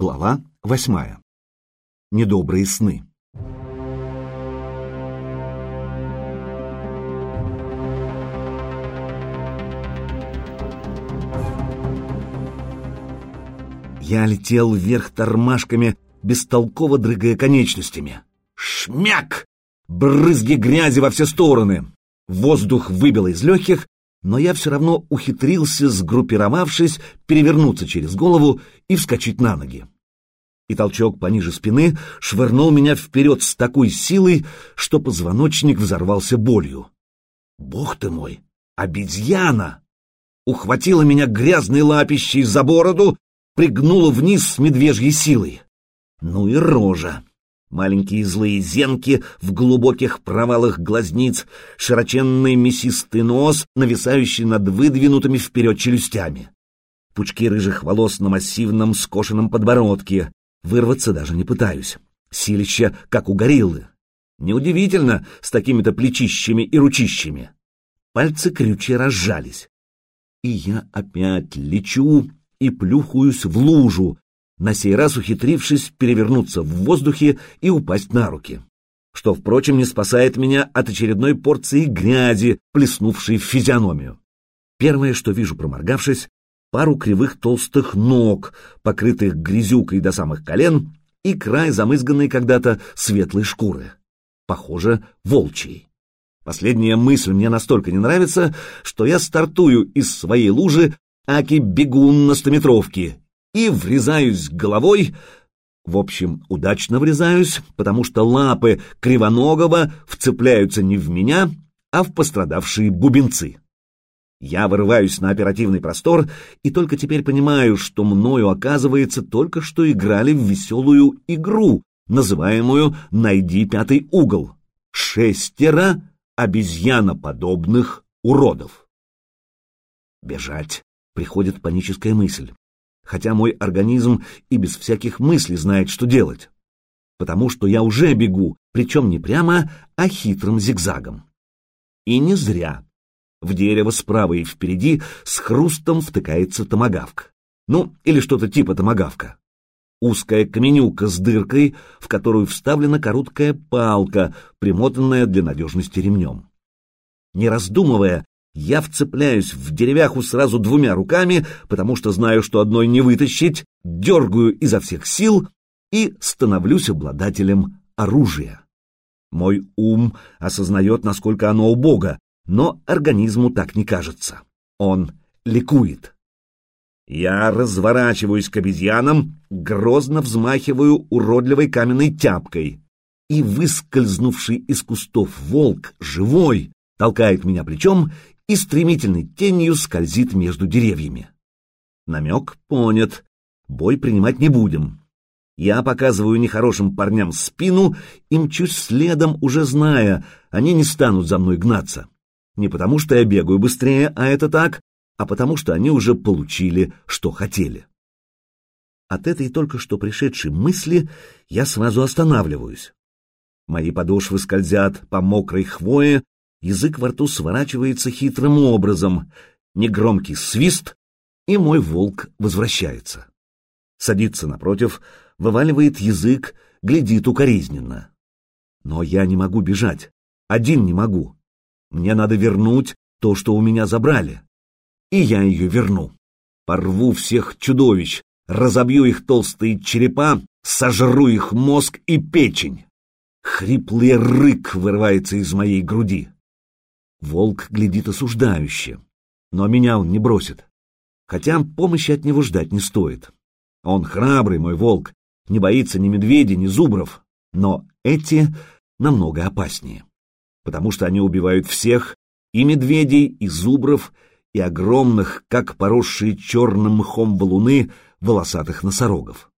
Глава восьмая. Недобрые сны. Я летел вверх тормашками, бестолково дрыгая конечностями. Шмяк! Брызги грязи во все стороны. Воздух выбило из легких, но я все равно ухитрился, сгруппировавшись, перевернуться через голову и вскочить на ноги. И толчок пониже спины швырнул меня вперед с такой силой, что позвоночник взорвался болью. Бог ты мой! Обезьяна! Ухватила меня грязной лапищей за бороду, пригнула вниз с медвежьей силой. Ну и рожа! Маленькие злые зенки в глубоких провалах глазниц, широченный мясистый нос, нависающий над выдвинутыми вперед челюстями. Пучки рыжих волос на массивном скошенном подбородке. Вырваться даже не пытаюсь. Силище, как у гориллы. Неудивительно с такими-то плечищами и ручищами. Пальцы крючья разжались. И я опять лечу и плюхаюсь в лужу, на сей раз ухитрившись перевернуться в воздухе и упасть на руки. Что, впрочем, не спасает меня от очередной порции грязи, плеснувшей в физиономию. Первое, что вижу, проморгавшись, пару кривых толстых ног, покрытых грязюкой до самых колен, и край замызганной когда-то светлой шкуры. Похоже, волчьей. Последняя мысль мне настолько не нравится, что я стартую из своей лужи аки-бегун на стометровке и врезаюсь головой, в общем, удачно врезаюсь, потому что лапы кривоногого вцепляются не в меня, а в пострадавшие бубенцы. Я вырываюсь на оперативный простор и только теперь понимаю, что мною, оказывается, только что играли в веселую игру, называемую «Найди пятый угол». Шестеро обезьяноподобных уродов. Бежать приходит паническая мысль хотя мой организм и без всяких мыслей знает, что делать. Потому что я уже бегу, причем не прямо, а хитрым зигзагом. И не зря. В дерево справа и впереди с хрустом втыкается томагавк. Ну, или что-то типа томагавка. Узкая каменюка с дыркой, в которую вставлена короткая палка, примотанная для надежности ремнем. Не раздумывая, я вцепляюсь в деревяху сразу двумя руками, потому что знаю, что одной не вытащить, дергаю изо всех сил и становлюсь обладателем оружия. Мой ум осознает, насколько оно убого, но организму так не кажется. Он ликует. Я разворачиваюсь к обезьянам, грозно взмахиваю уродливой каменной тяпкой. И выскользнувший из кустов волк, живой, толкает меня плечом и стремительной тенью скользит между деревьями. Намек понят. Бой принимать не будем. Я показываю нехорошим парням спину и мчусь следом, уже зная, они не станут за мной гнаться. Не потому, что я бегаю быстрее, а это так, а потому, что они уже получили, что хотели. От этой только что пришедшей мысли я сразу останавливаюсь. Мои подошвы скользят по мокрой хвое, язык во рту сворачивается хитрым образом, негромкий свист, и мой волк возвращается. Садится напротив, вываливает язык, глядит укоризненно. Но я не могу бежать, один не могу. Мне надо вернуть то, что у меня забрали. И я ее верну. Порву всех чудовищ, разобью их толстые черепа, сожру их мозг и печень. Хриплый рык вырывается из моей груди. Волк глядит осуждающе, но меня он не бросит. Хотя помощи от него ждать не стоит. Он храбрый, мой волк, не боится ни медведей, ни зубров, но эти намного опаснее, потому что они убивают всех, и медведей, и зубров, и огромных, как поросшие черным мхом валуны, волосатых носорогов.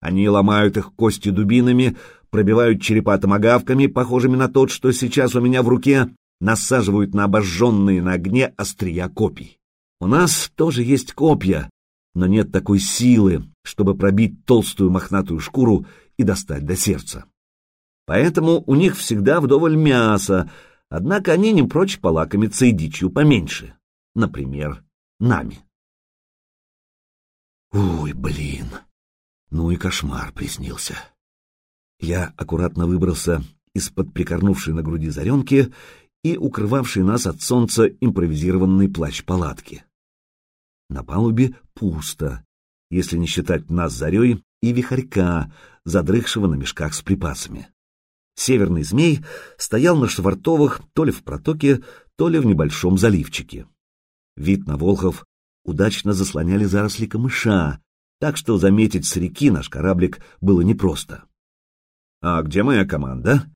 Они ломают их кости дубинами, пробивают черепа томагавками, похожими на тот, что сейчас у меня в руке, насаживают на обожженные на огне острия копий. У нас тоже есть копья, но нет такой силы, чтобы пробить толстую мохнатую шкуру и достать до сердца. Поэтому у них всегда вдоволь мяса, однако они не прочь полакомиться и дичью поменьше. Например, нами. Ой, блин. Ну и кошмар приснился. Я аккуратно выбрался из-под прикорнувшей на груди заренки и укрывавшей нас от солнца импровизированный плащ палатки. На палубе пусто, если не считать нас зарей и вихарька, задрыхшего на мешках с припасами. Северный змей стоял на швартовых то ли в протоке, то ли в небольшом заливчике. Вид на Волхов удачно заслоняли заросли камыша, так что заметить с реки наш кораблик было непросто. «А где моя команда?»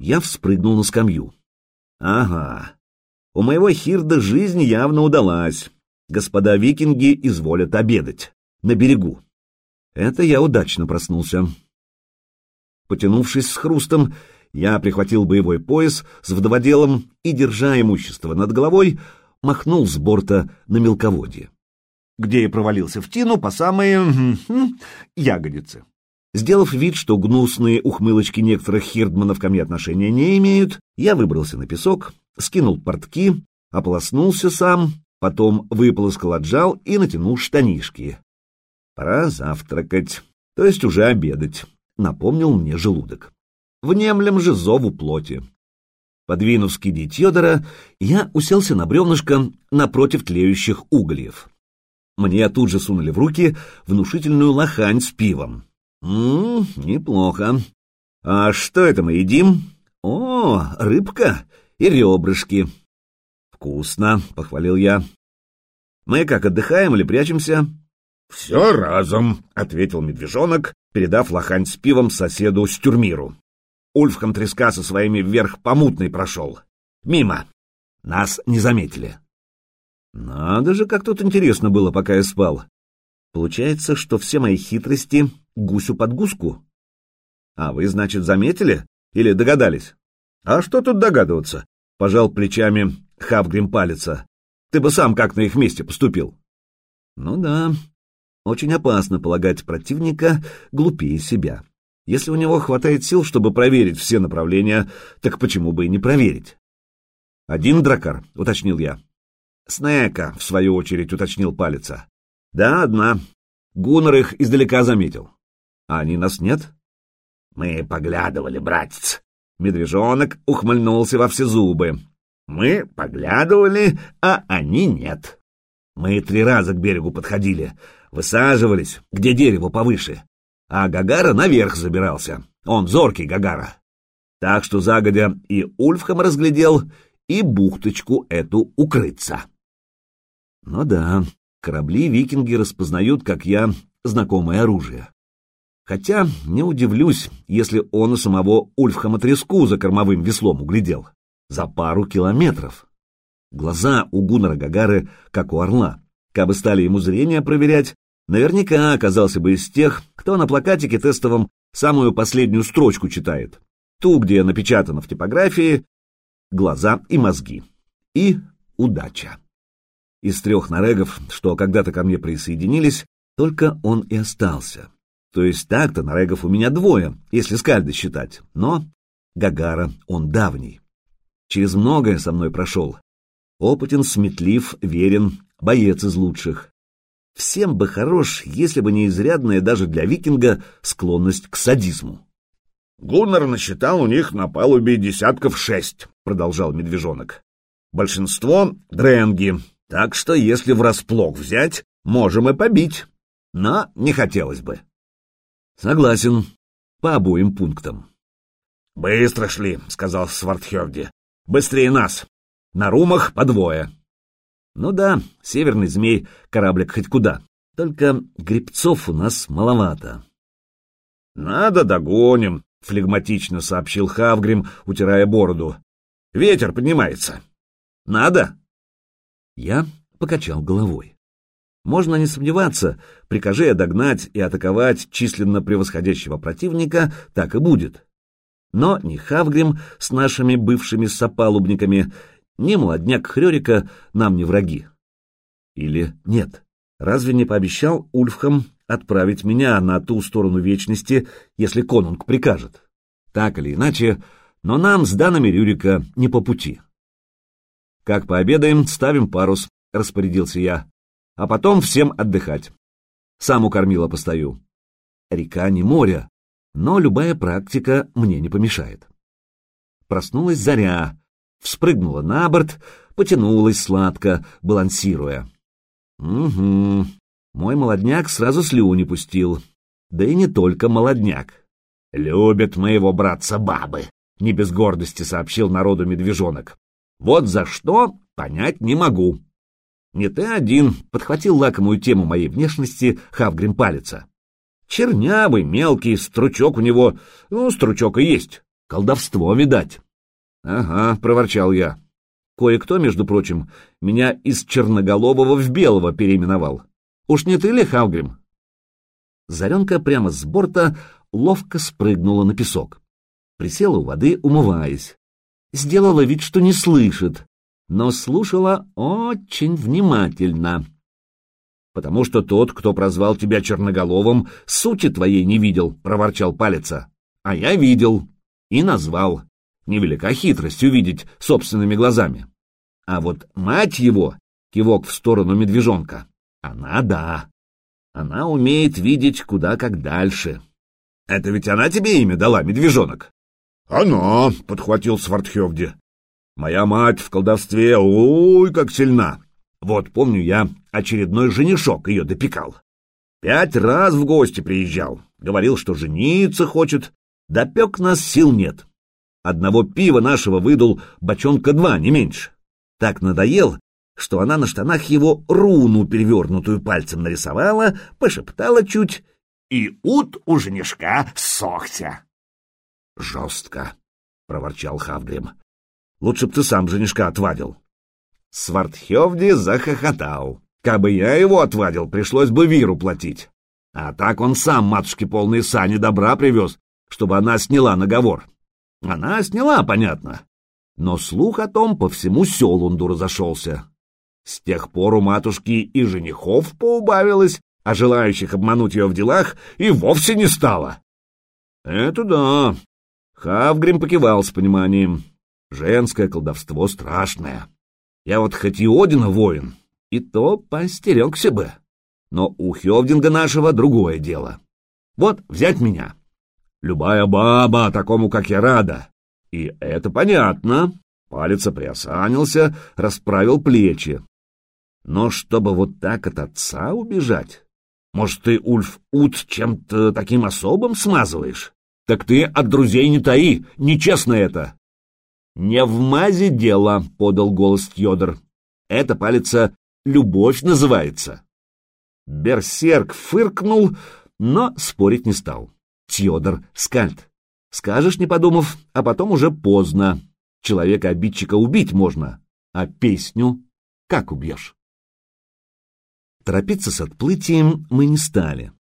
Я вспрыгнул на скамью. «Ага, у моего Хирда жизнь явно удалась. Господа викинги изволят обедать. На берегу. Это я удачно проснулся. Потянувшись с хрустом, я прихватил боевой пояс с вдоводелом и, держа имущество над головой, махнул с борта на мелководье, где и провалился в тину по самые ягодицы. Сделав вид, что гнусные ухмылочки некоторых хирдманов ко мне отношения не имеют, я выбрался на песок, скинул портки, ополоснулся сам, потом выполоскал отжал и натянул штанишки. Пора завтракать, то есть уже обедать напомнил мне желудок. Внемлем же зову плоти. Подвинув скиди Тьодора, я уселся на бревнышко напротив тлеющих угольев. Мне тут же сунули в руки внушительную лохань с пивом. Ммм, неплохо. А что это мы едим? О, рыбка и ребрышки. Вкусно, похвалил я. Мы как, отдыхаем или прячемся? Все разом, ответил медвежонок передав лохань с пивом соседу Стюрмиру. Ульфхам треска со своими вверх помутной прошел. Мимо. Нас не заметили. Надо же, как тут интересно было, пока я спал. Получается, что все мои хитрости гусю под гуску. А вы, значит, заметили? Или догадались? А что тут догадываться? Пожал плечами Хавгрим палица. Ты бы сам как на их месте поступил. Ну да, очень опасно полагать противника глупее себя. Если у него хватает сил, чтобы проверить все направления, так почему бы и не проверить? «Один дракар», — уточнил я. «Снека», — в свою очередь уточнил палица. «Да, одна. Гуннер их издалека заметил. А они нас нет?» «Мы поглядывали, братец». Медвежонок ухмыльнулся во все зубы. «Мы поглядывали, а они нет. Мы три раза к берегу подходили, Высаживались, где дерево повыше. А Гагара наверх забирался. Он зоркий Гагара. Так что загодя и Ульфхам разглядел, и бухточку эту укрыться. Ну да, корабли викинги распознают, как я, знакомое оружие. Хотя не удивлюсь, если он у самого Ульфхама треску за кормовым веслом углядел. За пару километров. Глаза у Гуннера Гагары, как у орла. Кабы стали ему зрение проверять, наверняка оказался бы из тех, кто на плакатике тестовом самую последнюю строчку читает, ту, где напечатано в типографии «глаза и мозги» и «удача». Из трех нарегов, что когда-то ко мне присоединились, только он и остался. То есть так-то нарегов у меня двое, если скальды считать, но Гагара он давний. Через многое со мной прошел. Опытен, сметлив, верен, боец из лучших. Всем бы хорош, если бы не изрядная даже для викинга склонность к садизму. «Гуннар насчитал у них на палубе десятков шесть», — продолжал медвежонок. «Большинство — дренги, так что если врасплох взять, можем и побить. Но не хотелось бы». «Согласен. По обоим пунктам». «Быстро шли», — сказал Свардхевди. «Быстрее нас. На румах по двое». Ну да, северный змей, кораблик хоть куда. Только грибцов у нас маловато. Надо догоним, флегматично сообщил Хавгрим, утирая бороду. Ветер поднимается. Надо? Я покачал головой. Можно не сомневаться, прикажи я догнать и атаковать численно превосходящего противника, так и будет. Но ни Хавгрим с нашими бывшими сопалубниками, ни молодняк Хрёрика нам не враги. Или нет? Разве не пообещал Ульфхам отправить меня на ту сторону вечности, если конунг прикажет? Так или иначе, но нам с данными Рюрика не по пути. Как пообедаем, ставим парус, распорядился я, а потом всем отдыхать. Сам у кормила постою. Река не море, но любая практика мне не помешает. Проснулась заря, вспрыгнула на борт, потянулась сладко, балансируя. Угу, мой молодняк сразу слюни пустил. Да и не только молодняк. Любят моего братца бабы, не без гордости сообщил народу медвежонок. Вот за что, понять не могу. Не ты один подхватил лакомую тему моей внешности Хавгрим Палица. Чернявый, мелкий, стручок у него, ну, стручок и есть. Колдовство, видать. Ага, проворчал я. Кое-кто, между прочим, меня из черноголового в белого переименовал. Уж не ты ли, Хавгрим? Заренка прямо с борта ловко спрыгнула на песок. Присела у воды, умываясь. Сделала вид, что не слышит, но слушала очень внимательно. «Потому что тот, кто прозвал тебя черноголовым, сути твоей не видел», — проворчал палица. «А я видел и назвал. Невелика хитрость увидеть собственными глазами. А вот мать его, кивок в сторону медвежонка, она да. Она умеет видеть куда как дальше. Это ведь она тебе имя дала, медвежонок? Она, подхватил Свардхевди. Моя мать в колдовстве, ой, как сильна. Вот помню я, очередной женишок ее допекал. Пять раз в гости приезжал, говорил, что жениться хочет, допек нас сил нет. Одного пива нашего выдул бочонка два, не меньше. Так надоел, что она на штанах его руну, перевернутую пальцем, нарисовала, пошептала чуть, и ут у женишка сохся. — Жестко, — проворчал Хавгрим. — Лучше б ты сам женишка отвадил. Свардхевди захохотал. Кабы я его отвадил, пришлось бы виру платить. А так он сам матушке полные сани добра привез, чтобы она сняла наговор. Она сняла, понятно. Но слух о том по всему Селунду разошелся. С тех пор у матушки и женихов поубавилось, а желающих обмануть ее в делах и вовсе не стало. Это да. Хавгрим покивал с пониманием. Женское колдовство страшное. Я вот хоть и Одина воин, и то постерегся бы. Но у Хевдинга нашего другое дело. Вот взять меня. Любая баба такому, как я, рада. И это понятно. Палец приосанился, расправил плечи. Но чтобы вот так от отца убежать? Может, ты, Ульф Ут, чем-то таким особым смазываешь? Так ты от друзей не таи, нечестно это. Не в мазе дело, — подал голос Тьодор. Это, палица, любовь называется. Берсерк фыркнул, но спорить не стал. Тьодор скальд. Скажешь, не подумав, а потом уже поздно. Человека-обидчика убить можно, а песню как убьешь? Торопиться с отплытием мы не стали.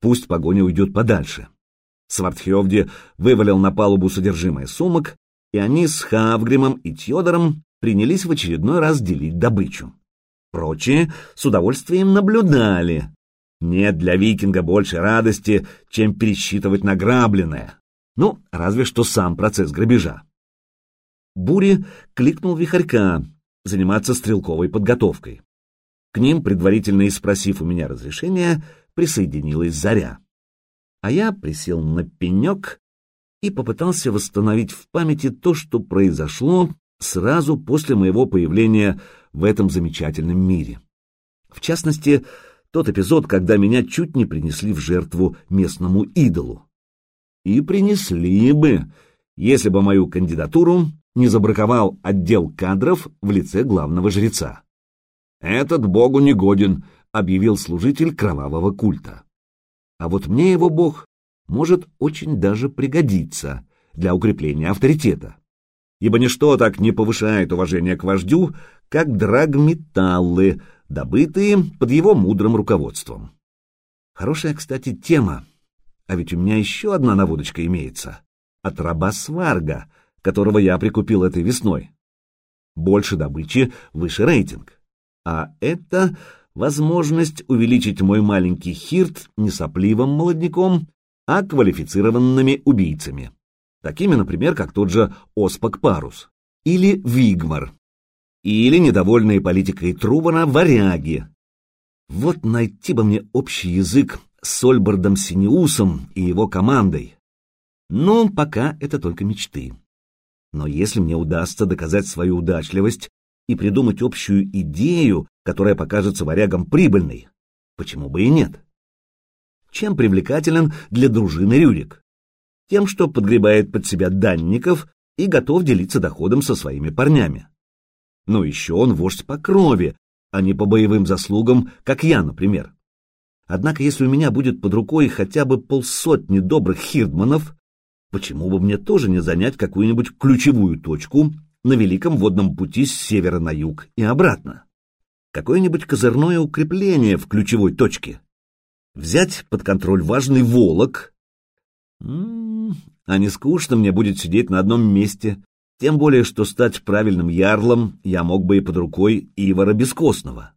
Пусть погоня уйдет подальше. Свардхевди вывалил на палубу содержимое сумок, и они с Хавгримом и Тьодором принялись в очередной раз делить добычу. Прочие с удовольствием наблюдали, нет для викинга больше радости, чем пересчитывать награбленное. Ну, разве что сам процесс грабежа. Бури кликнул вихарька заниматься стрелковой подготовкой. К ним, предварительно испросив у меня разрешения, присоединилась Заря. А я присел на пенек и попытался восстановить в памяти то, что произошло сразу после моего появления в этом замечательном мире. В частности, тот эпизод, когда меня чуть не принесли в жертву местному идолу. И принесли бы, если бы мою кандидатуру не забраковал отдел кадров в лице главного жреца. «Этот богу не годен», — объявил служитель кровавого культа. А вот мне его бог может очень даже пригодиться для укрепления авторитета, ибо ничто так не повышает уважение к вождю, как драгметаллы, добытые под его мудрым руководством. Хорошая, кстати, тема. А ведь у меня еще одна наводочка имеется. От раба Сварга, которого я прикупил этой весной. Больше добычи, выше рейтинг. А это возможность увеличить мой маленький хирт не сопливым молодняком, а квалифицированными убийцами. Такими, например, как тот же Оспак Парус или Вигмар, или недовольные политикой Трубана варяги. Вот найти бы мне общий язык с Ольбардом Синеусом и его командой. Но пока это только мечты. Но если мне удастся доказать свою удачливость и придумать общую идею, которая покажется варягам прибыльной, почему бы и нет? Чем привлекателен для дружины Рюрик? Тем, что подгребает под себя данников и готов делиться доходом со своими парнями. Но еще он вождь по крови, а не по боевым заслугам, как я, например. Однако, если у меня будет под рукой хотя бы полсотни добрых хирдманов, почему бы мне тоже не занять какую-нибудь ключевую точку на великом водном пути с севера на юг и обратно? Какое-нибудь козырное укрепление в ключевой точке? Взять под контроль важный волок? А не скучно мне будет сидеть на одном месте, тем более, что стать правильным ярлом я мог бы и под рукой Ивара Бескостного.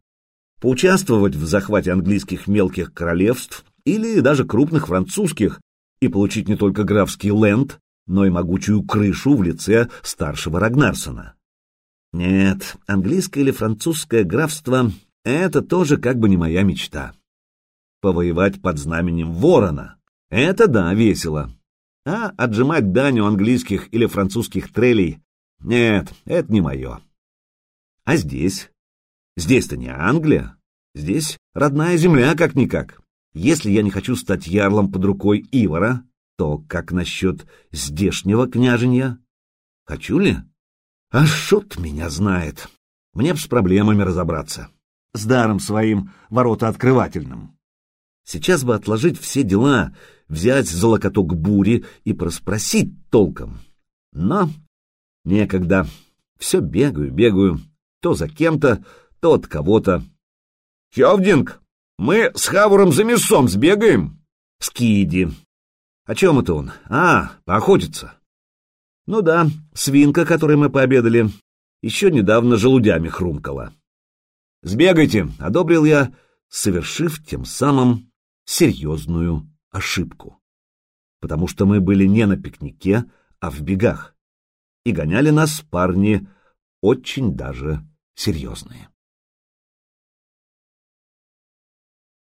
Поучаствовать в захвате английских мелких королевств или даже крупных французских и получить не только графский ленд, но и могучую крышу в лице старшего Рагнарсона. Нет, английское или французское графство — это тоже как бы не моя мечта. Повоевать под знаменем ворона — это да, весело. А отжимать дань у английских или французских трелей — нет, это не мое. А здесь? Здесь-то не Англия. Здесь родная земля, как-никак. Если я не хочу стать ярлом под рукой Ивара, то как насчет здешнего княженья? Хочу ли? А шут меня знает. Мне б с проблемами разобраться. С даром своим воротооткрывательным. Сейчас бы отложить все дела, взять за локоток бури и проспросить толком. Но некогда. Все бегаю, бегаю, то за кем-то, то от кого-то. «Хевдинг, мы с Хавуром за мясом сбегаем?» «Скиди». «О чем это он? А, поохотиться». «Ну да, свинка, которой мы пообедали, еще недавно желудями хрумкала». «Сбегайте», — одобрил я, совершив тем самым серьезную ошибку. Потому что мы были не на пикнике, а в бегах. И гоняли нас парни очень даже серьезные.